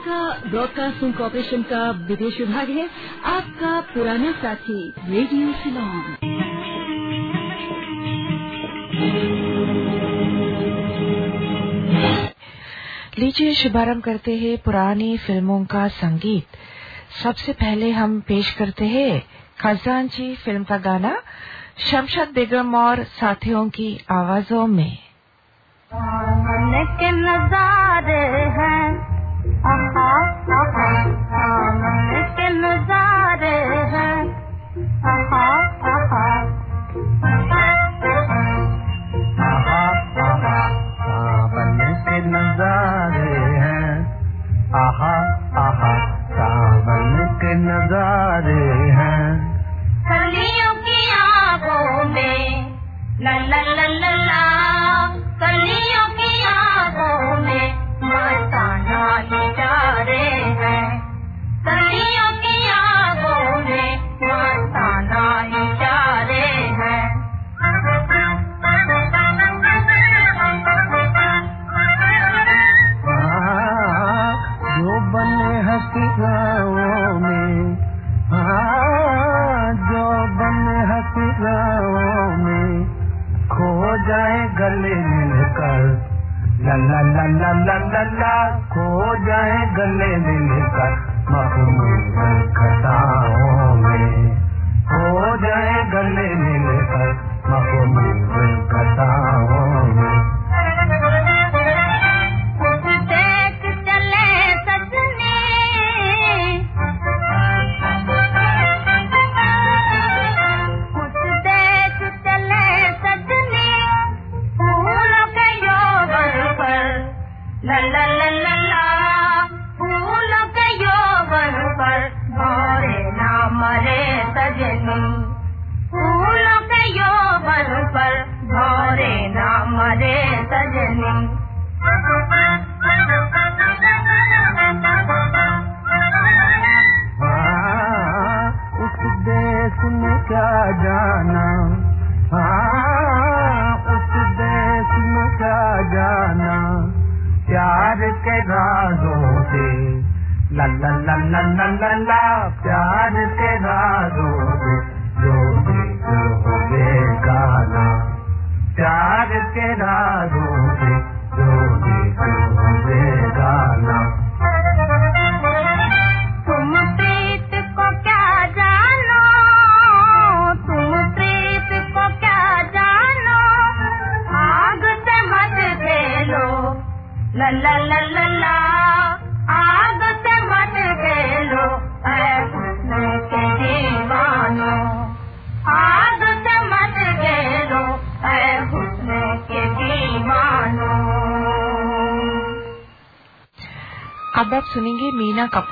Sri Lanka broadcasting corporation का विदेश विभाग है। आपका पुराना साथी रेडियो शिलोंग लीजिए शुभारंभ करते हैं पुरानी फ़िल्मों का संगीत। सबसे पहले हम पेश करते हैं खजानची फ़िल्म का गाना शमशद बेगम और साथियों की आवाजों में। के नजारे हैं नजारे हैं। आहा आहा सावन के नजारे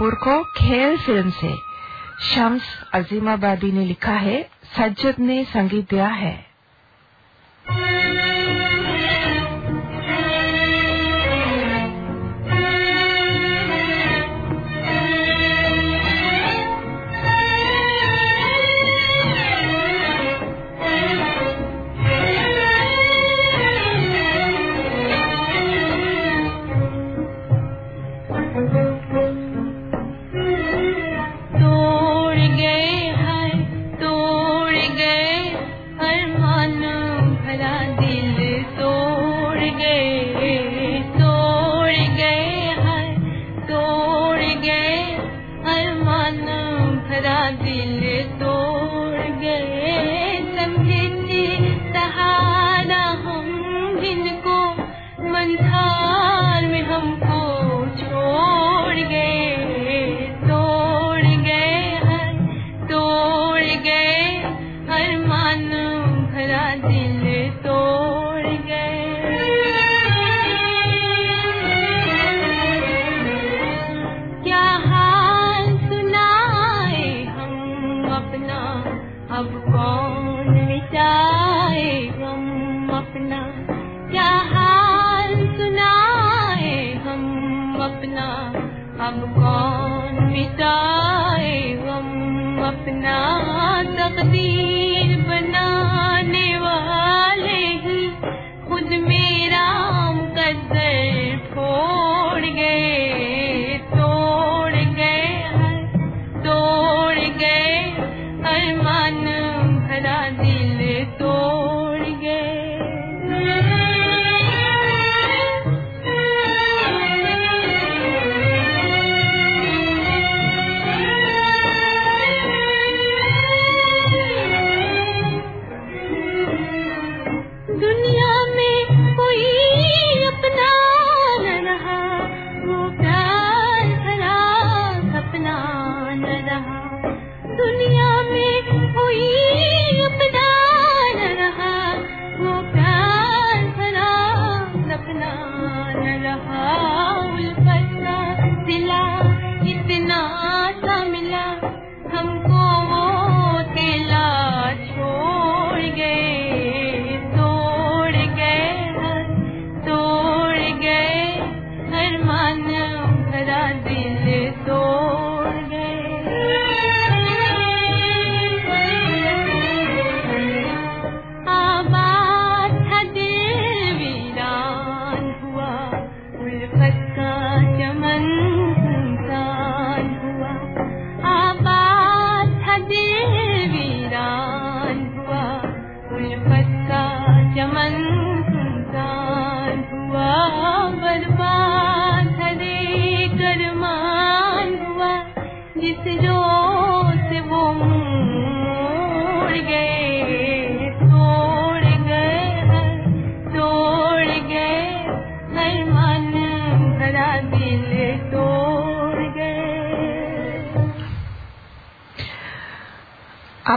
कपूर को खेल फ़िल्म से। शम्स अजीमाबादी ने लिखा है, सज्जद ने संगीत दिया है।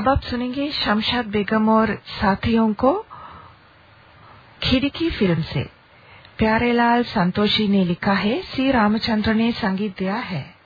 अब आप सुनेंगे शमशाद बेगम और साथियों को खिड़की फ़िल्म से। प्यारेलाल संतोषी ने लिखा है, सी रामचंद्र ने संगीत दिया है।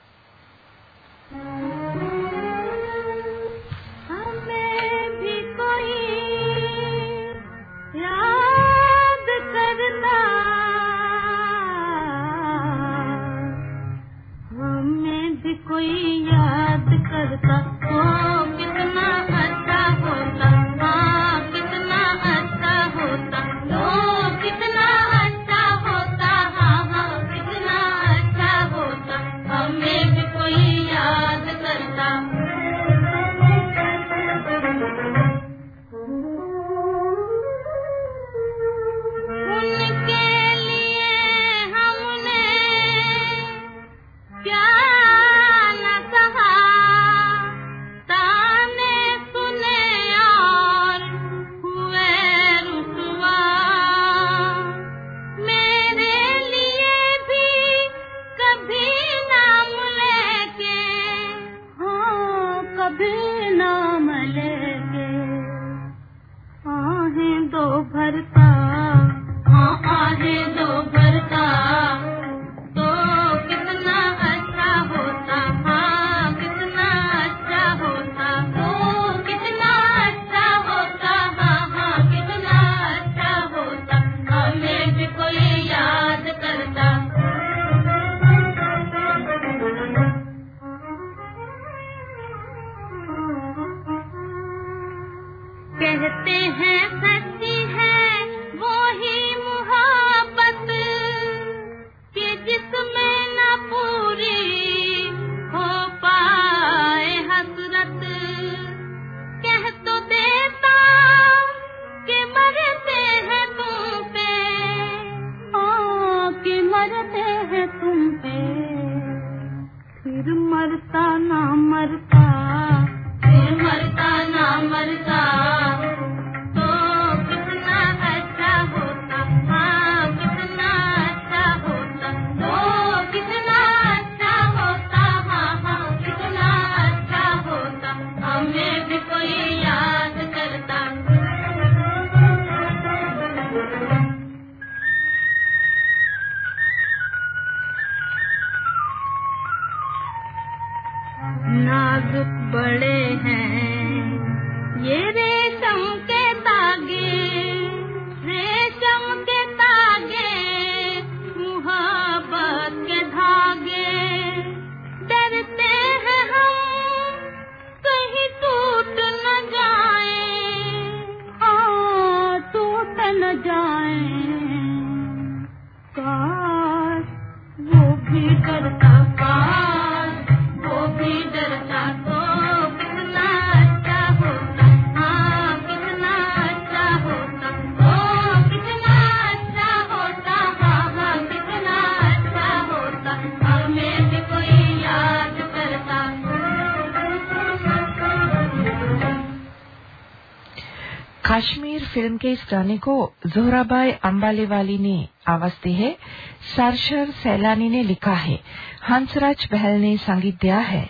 कश्मीर फ़िल्म के इस गाने को जोहराबाई अम्बाले वाली ने आवाज़ दी है सरशर सैलानी ने लिखा है हंसराज बहल ने संगीत दिया है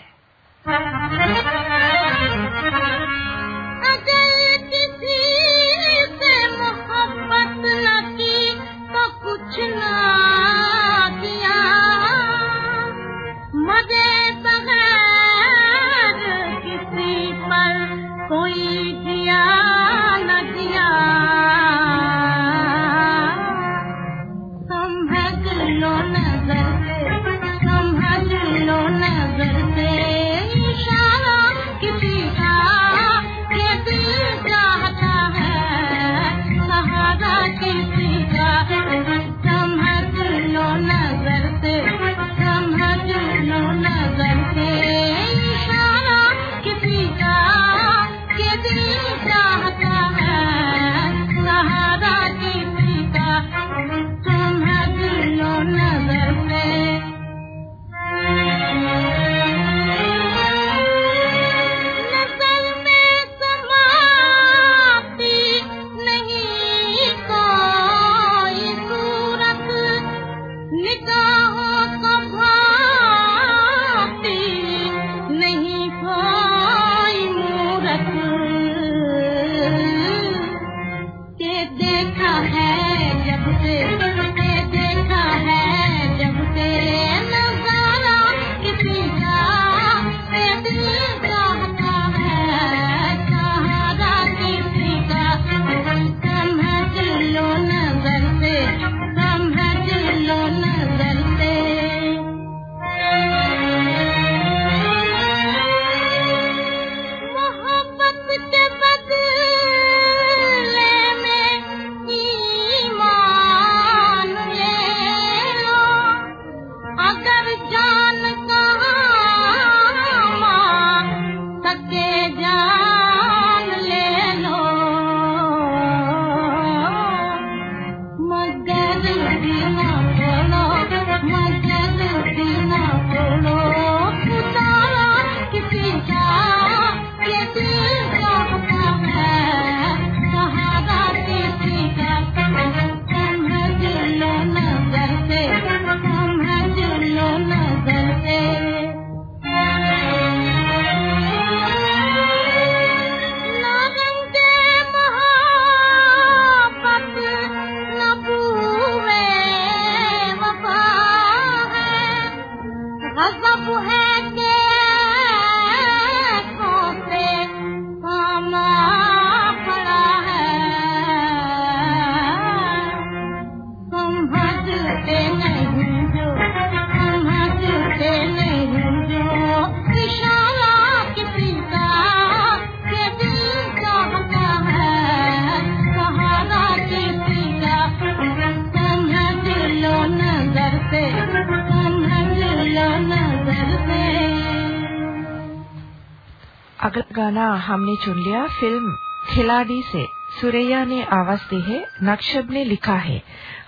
गाना हमने चुन लिया। फ़िल्म खिलाड़ी से सुरैया ने आवाज़ दी है। नक्षब ने लिखा है,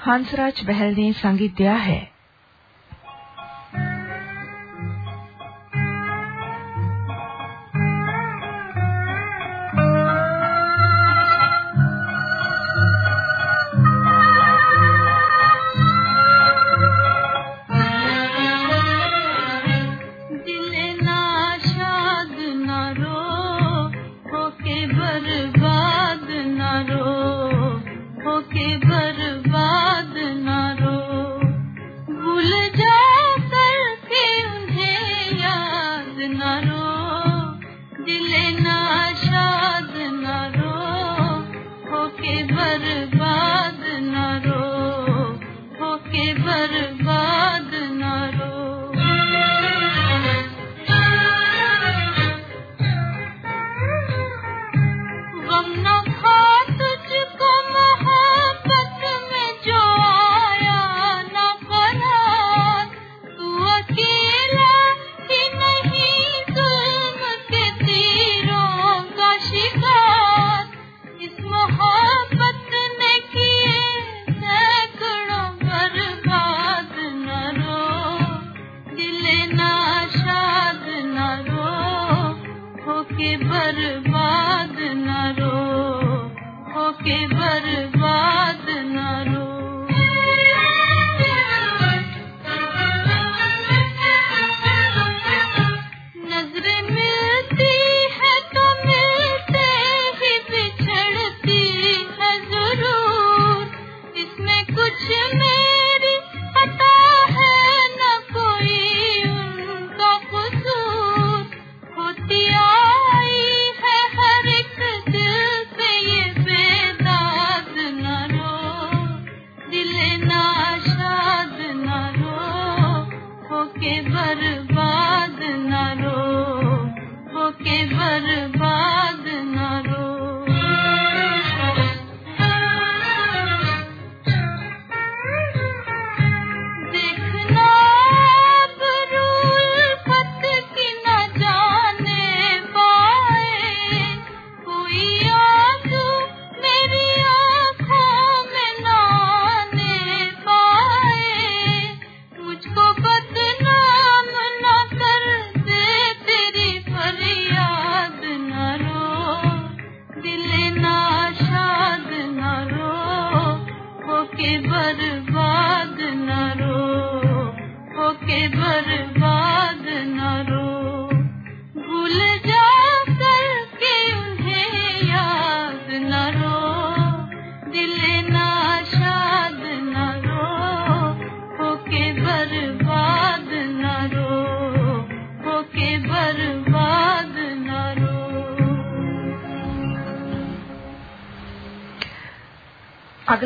हंसराज बहल ने संगीत दिया है। बर्बाद न रो होके बर्बाद होके बर्बाद न रो होके बर्बाद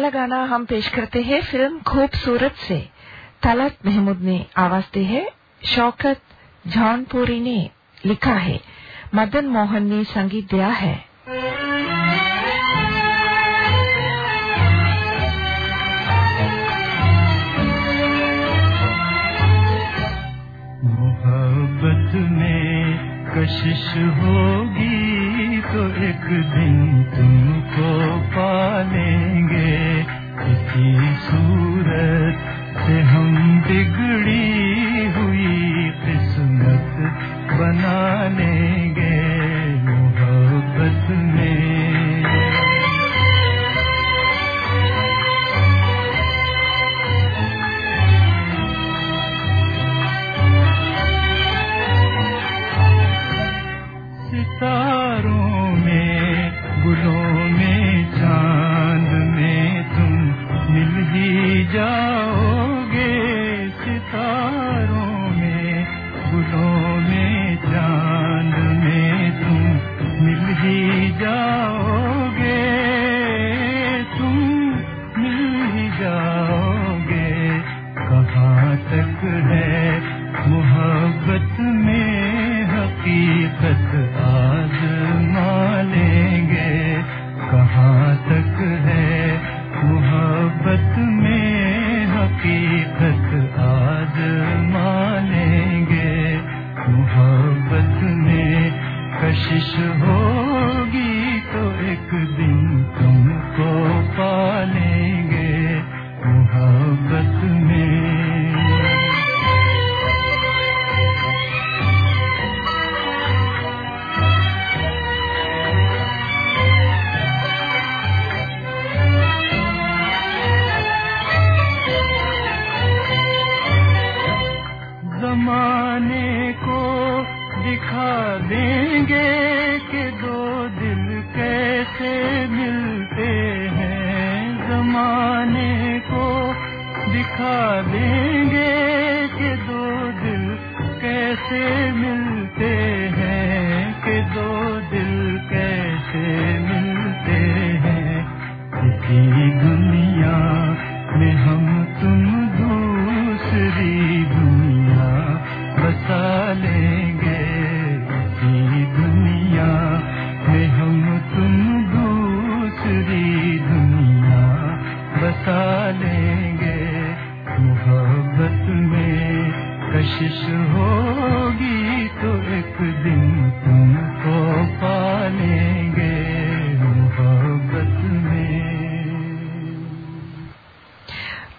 अगला गाना हम पेश करते हैं फ़िल्म खूबसूरत से। तलत महमूद ने आवाज़ दी है। शौकत जौनपुरी ने लिखा है। मदन मोहन ने संगीत दिया है। मोहब्बत में कशिश होगी। तो एक दिन तुमको पालेंगे। किसी सूरत से हम बिगड़ी हुई किस्मत बना लेंगे। मोहब्बत में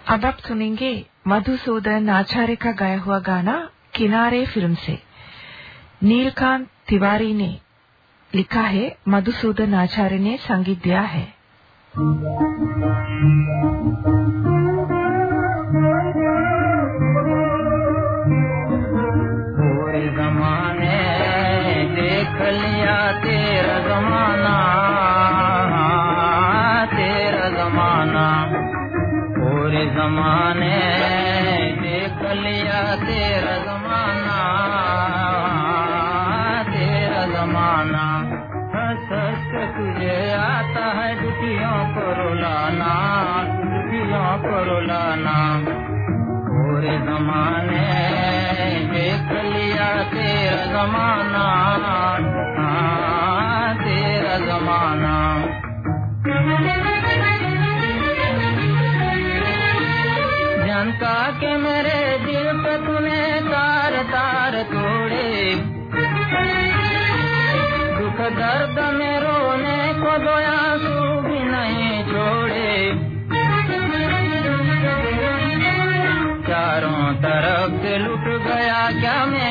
अब आप सुनेंगे मधुसूदन आचार्य का गाया हुआ गाना किनारे फ़िल्म से नीलकांत तिवारी ने लिखा है मधुसूदन आचार्य ने संगीत दिया है जमाना हाँ, तेरा जमाना। के मेरे दिल तोड़े। दुख दर्द में रोने को दो नहीं चारों तरफ़ लुट गया क्या मेरे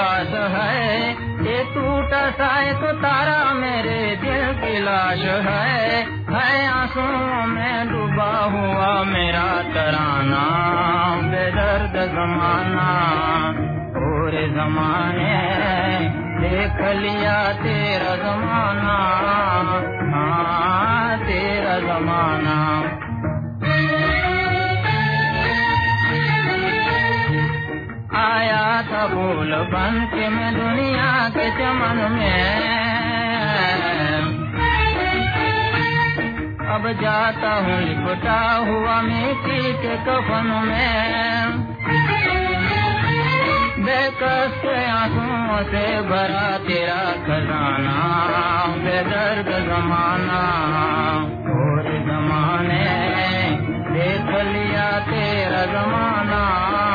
पास है। ये टूटा सा एक तारा मेरे दिल की लाश है। है आंसुओं में डूबा हुआ मेरा तराना। बेदर्द जमाना पूरे जमाने देख लिया तेरा जमाना। हाँ तेरा जमाना। आया था फूल बन के मैं दुनिया के चमन में। अब जाता हूँ, लिपटा हुआ मिट्टी के कफन में। बेकस के आंसुओं से भरा तेरा खजाना, बेदर्द जमाना। और जमाने देख लिया तेरा जमाना।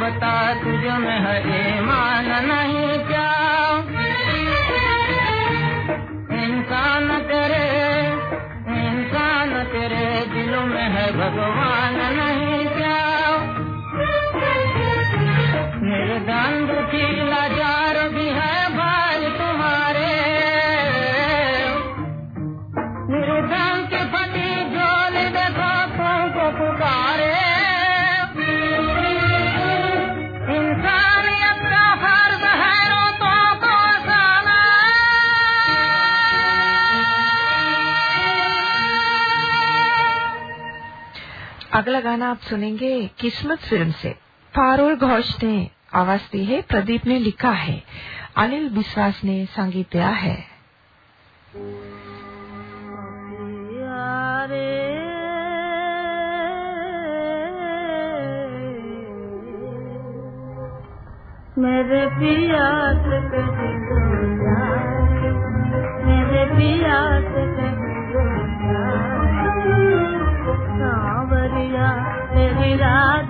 बता तुझ में है ईमान नहीं क्या इंसान तेरे इंसान तेरे दिलों में है भगवान नहीं अगला गाना आप सुनेंगे किस्मत फ़िल्म से। पारुल घोष ने आवाज़ दी है, प्रदीप ने लिखा है। अनिल विश्वास ने संगीत दिया है। मेरे पिया से तेरी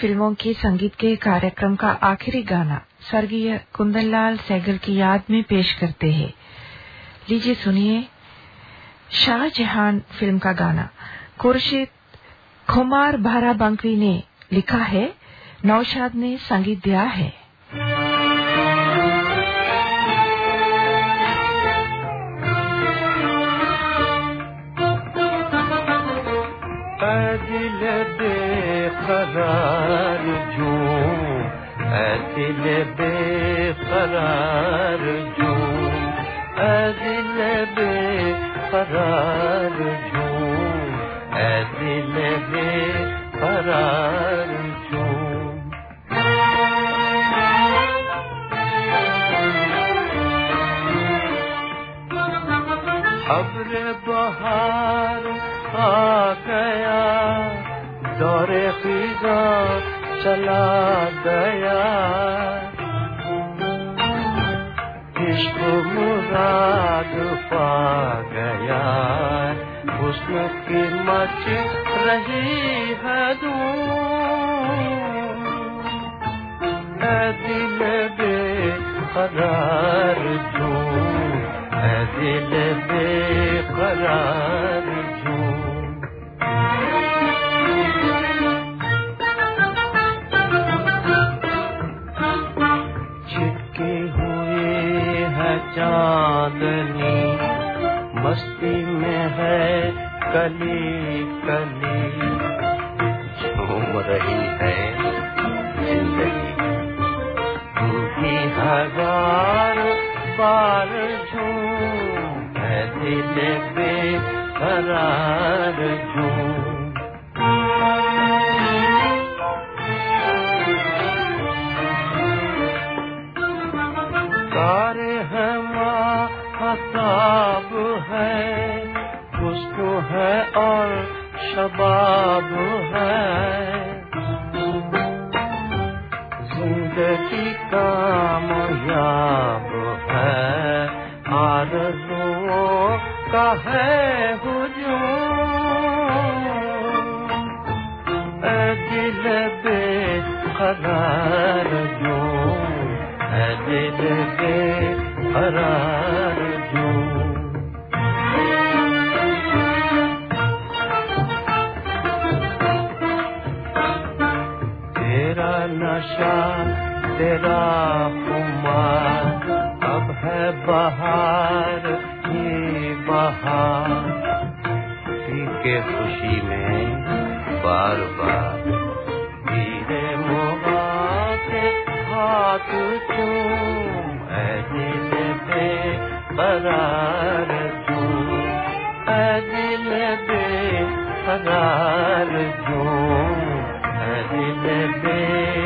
फ़िल्मों के संगीत के कार्यक्रम का आखिरी गाना स्वर्गीय कुंदनलाल सैगल की याद में पेश करते हैं। लीजिए सुनिए शाहजहान फ़िल्म का गाना। खुर्शीद खुमार भारा बंकवी ने लिखा है, नौशाद ने संगीत दिया है। बेकरार झूम ऐ दिल बेकरार झूम अब्र बहार आ गया, दौरे फिजा चला गया। इश्क मुराद पा गया हुस्न की मच रही है दिल बेकरार झूम, ऐ दिल बेकरार झूम। छिटकी हुई है चांदनी मस्ती में है कली कली। झूम रही है ज़िंदगी। भी हज़ार बार झूम है दिल बेकरार झूम। है और शबाब है। ज़िंदगी कामयाब है। आरज़ुओं का है हुजूम दिल बेकरार जो ए दिल बेकरार नशा तेरा खुमार अब है बहार ये बहार। के खुशी में बार बार धीरे के हाथ चूम दिल पे करार चूम। दिल पे करार चूम दिल पे